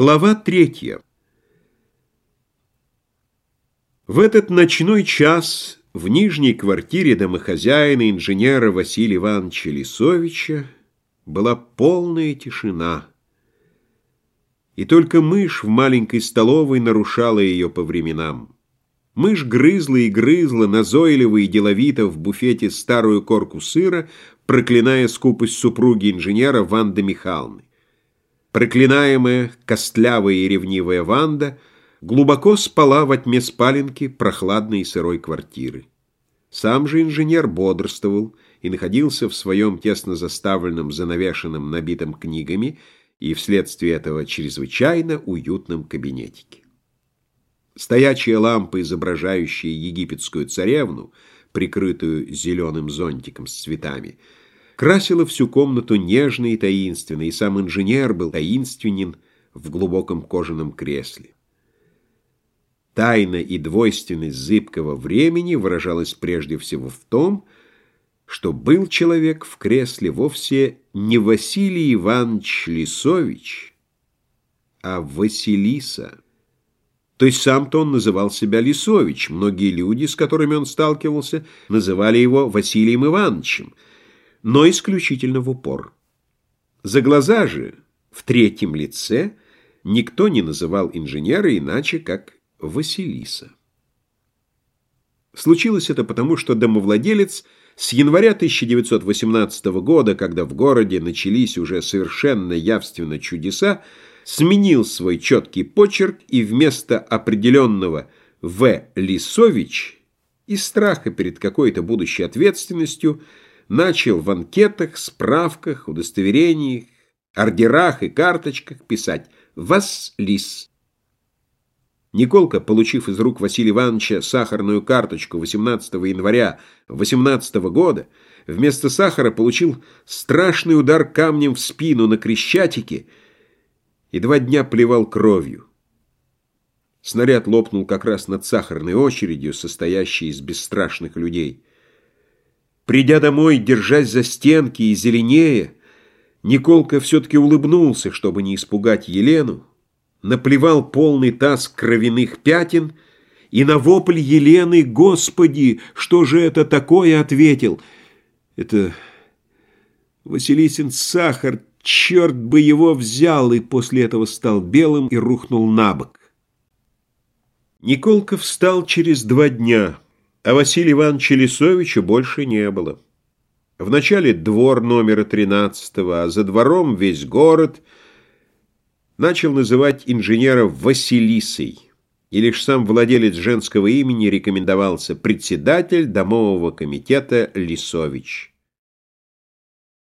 Глава третья. В этот ночной час в нижней квартире домохозяина инженера Василия Ивановича Лисовича была полная тишина. И только мышь в маленькой столовой нарушала ее по временам. Мышь грызла и грызла, назойливо и деловито в буфете старую корку сыра, проклиная скупость супруги инженера Ванды Михайловны. Проклинаемая, костлявая и ревнивая Ванда глубоко спала во тьме спаленки прохладной и сырой квартиры. Сам же инженер бодрствовал и находился в своем тесно заставленном, занавешенном, набитом книгами и вследствие этого чрезвычайно уютном кабинетике. Стоячая лампа, изображающая египетскую царевну, прикрытую зеленым зонтиком с цветами, красила всю комнату нежно и таинственно, и сам инженер был таинственен в глубоком кожаном кресле. Тайна и двойственность зыбкого времени выражалась прежде всего в том, что был человек в кресле вовсе не Василий Иванович Лисович, а Василиса. То есть сам-то он называл себя Лисович, многие люди, с которыми он сталкивался, называли его Василием Ивановичем – но исключительно в упор. За глаза же, в третьем лице, никто не называл инженера иначе, как Василиса. Случилось это потому, что домовладелец с января 1918 года, когда в городе начались уже совершенно явственно чудеса, сменил свой четкий почерк и вместо определенного «В. Лисович» из страха перед какой-то будущей ответственностью – начал в анкетах, справках, удостоверениях, ордерах и карточках писать «Вас лис». Николка, получив из рук Василия Ивановича сахарную карточку 18 января 18 года, вместо сахара получил страшный удар камнем в спину на Крещатике и два дня плевал кровью. Снаряд лопнул как раз над сахарной очередью, состоящей из бесстрашных людей. Придя домой, держась за стенки и зеленее, Николка все-таки улыбнулся, чтобы не испугать Елену, наплевал полный таз кровяных пятен и на вопль Елены «Господи, что же это такое?» ответил. «Это Василисин сахар, черт бы его взял!» и после этого стал белым и рухнул на бок. Николка встал через два дня а Василия Ивановича Лисовича больше не было. Вначале двор номера 13 а за двором весь город начал называть инженера Василисой, и лишь сам владелец женского имени рекомендовался председатель домового комитета Лисович.